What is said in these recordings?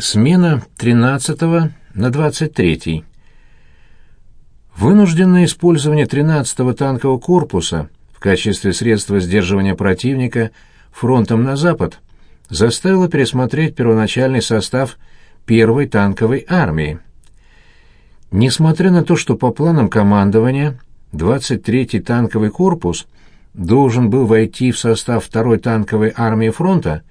Смена 13 на 23. Вынужденное использование 13-го танкового корпуса в качестве средства сдерживания противника фронтом на запад заставило пересмотреть первоначальный состав первой танковой армии. Несмотря на то, что по планам командования 23-й танковый корпус должен был войти в состав второй танковой армии фронта,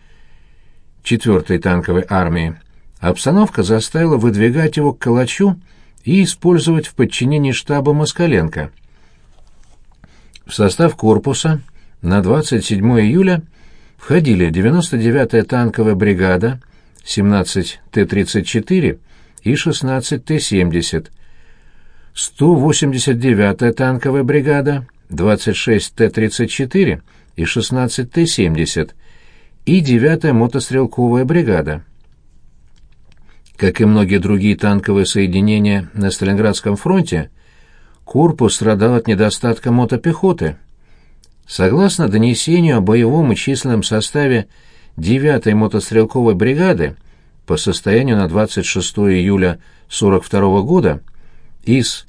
4-й танковой армии, Обстановка заставила выдвигать его к Калачу и использовать в подчинении штаба Москаленко. В состав корпуса на 27 июля входили 99-я танковая бригада, 17 Т-34 и 16 Т-70, 189-я танковая бригада, 26 Т-34 и 16 Т-70 и 9-я мотострелковая бригада. Как и многие другие танковые соединения на Сталинградском фронте, корпус страдал от недостатка мотопехоты. Согласно донесению о боевом и численном составе 9-й мотострелковой бригады по состоянию на 26 июля 42 года, из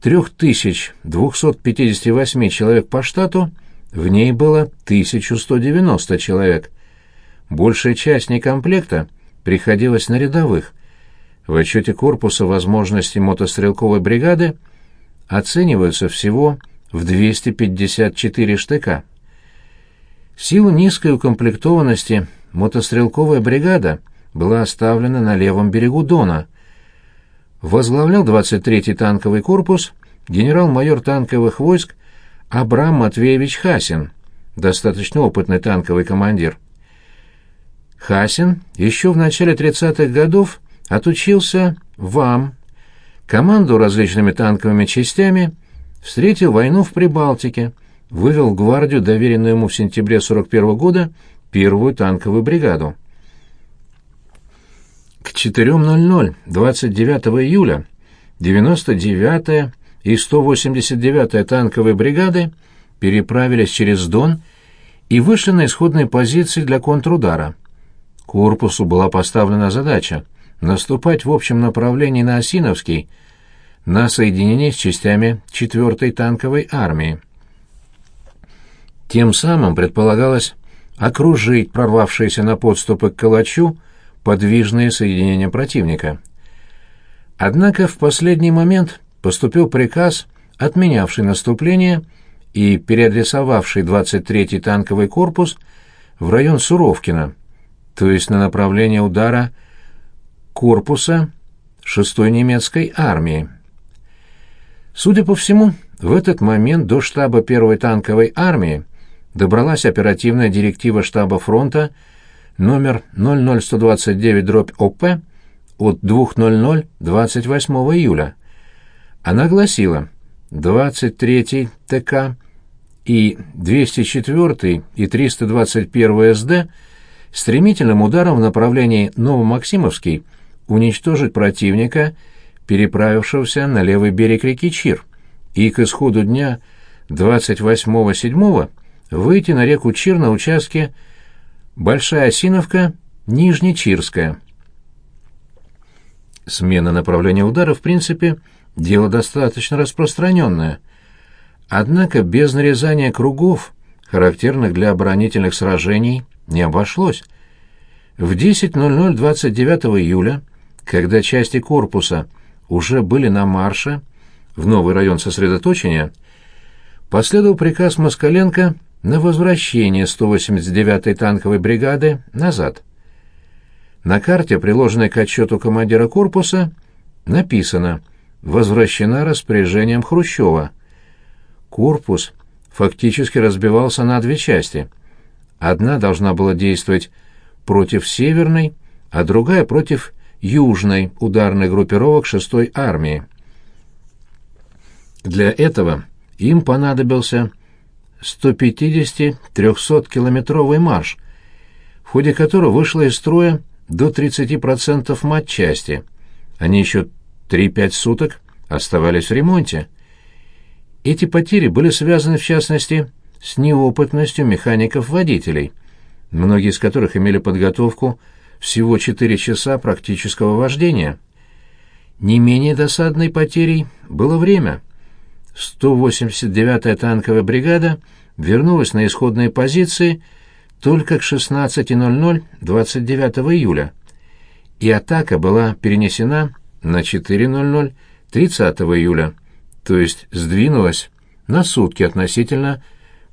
3258 человек по штату в ней было 1190 человек. Большая часть некомплекта – приходилось на рядовых. В отчете корпуса возможности мотострелковой бригады оцениваются всего в 254 штыка. В силу низкой укомплектованности мотострелковая бригада была оставлена на левом берегу Дона. Возглавлял 23-й танковый корпус генерал-майор танковых войск Абрам Матвеевич Хасин, достаточно опытный танковый командир. Хасин еще в начале 30-х годов отучился ВАМ. Команду различными танковыми частями встретил войну в Прибалтике, вывел в гвардию, доверенную ему в сентябре 41 -го года, первую танковую бригаду. К 4.00 29 июля 99-я и 189-я танковые бригады переправились через Дон и вышли на исходные позиции для контрудара – Корпусу была поставлена задача наступать в общем направлении на Осиновский, на соединение с частями 4-й танковой армии. Тем самым предполагалось окружить прорвавшиеся на подступы к Калачу подвижные соединения противника. Однако в последний момент поступил приказ, отменявший наступление и переадресовавший 23-й танковый корпус в район Суровкина, то есть на направление удара корпуса 6-й немецкой армии. Судя по всему, в этот момент до штаба 1-й танковой армии добралась оперативная директива штаба фронта номер 00129-ОП от 2.00 28 июля. Она гласила 23-й ТК и 204 и 321 СД стремительным ударом в направлении Новомаксимовский уничтожить противника, переправившегося на левый берег реки Чир, и к исходу дня 28-7 выйти на реку Чир на участке Большая Осиновка, Нижнечирская. Смена направления удара, в принципе, дело достаточно распространенное. Однако без нарезания кругов, характерных для оборонительных сражений, не обошлось. В 10.00 29 июля, когда части корпуса уже были на марше в новый район сосредоточения, последовал приказ Москаленко на возвращение 189-й танковой бригады назад. На карте, приложенной к отчету командира корпуса, написано «Возвращена распоряжением Хрущева». Корпус фактически разбивался на две части – Одна должна была действовать против северной, а другая против южной ударной группировок 6-й армии. Для этого им понадобился 150-300-километровый марш, в ходе которого вышло из строя до 30% матчасти. Они еще 3-5 суток оставались в ремонте. Эти потери были связаны, в частности, с неопытностью механиков-водителей, многие из которых имели подготовку всего 4 часа практического вождения. Не менее досадной потерей было время. 189-я танковая бригада вернулась на исходные позиции только к 16.00 29 июля, и атака была перенесена на 4.00 30 июля, то есть сдвинулась на сутки относительно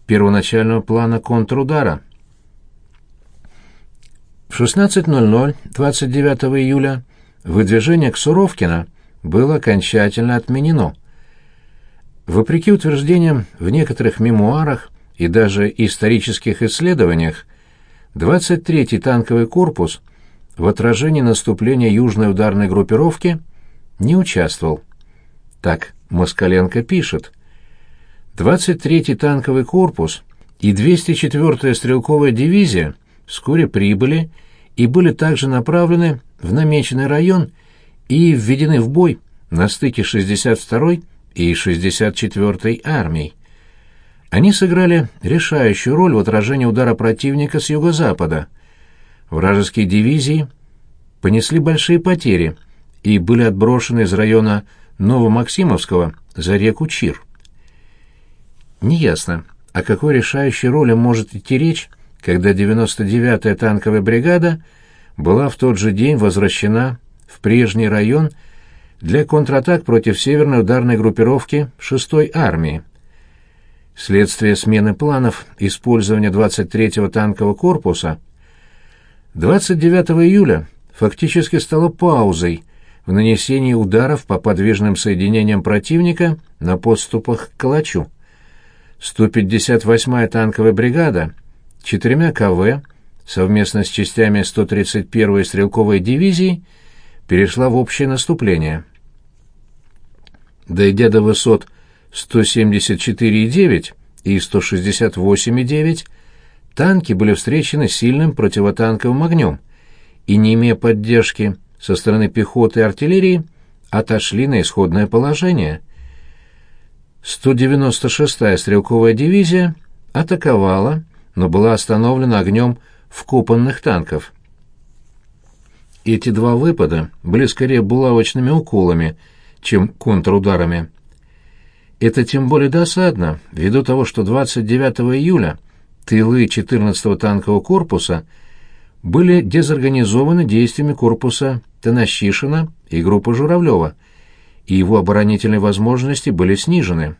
первоначального плана контрудара. В 16.00 29 июля выдвижение к Суровкино было окончательно отменено. Вопреки утверждениям в некоторых мемуарах и даже исторических исследованиях, 23-й танковый корпус в отражении наступления южной ударной группировки не участвовал. Так Москаленко пишет. 23-й танковый корпус и 204-я стрелковая дивизия вскоре прибыли и были также направлены в намеченный район и введены в бой на стыке 62-й и 64-й армий. Они сыграли решающую роль в отражении удара противника с юго-запада. Вражеские дивизии понесли большие потери и были отброшены из района Новомаксимовского за реку Чир. Неясно, о какой решающей роли может идти речь, когда 99-я танковая бригада была в тот же день возвращена в прежний район для контратак против северной ударной группировки 6-й армии. Вследствие смены планов использования 23-го танкового корпуса 29 июля фактически стало паузой в нанесении ударов по подвижным соединениям противника на подступах к Калачу. 158-я танковая бригада четырьмя КВ совместно с частями 131-й стрелковой дивизии перешла в общее наступление. Дойдя до высот 174,9 и 168,9, танки были встречены сильным противотанковым огнем и, не имея поддержки со стороны пехоты и артиллерии, отошли на исходное положение. 196-я стрелковая дивизия атаковала, но была остановлена огнем вкопанных танков. Эти два выпада были скорее булавочными уколами, чем контрударами. Это тем более досадно, ввиду того, что 29 июля тылы 14-го танкового корпуса были дезорганизованы действиями корпуса Танащишина и группы Журавлева, и его оборонительные возможности были снижены.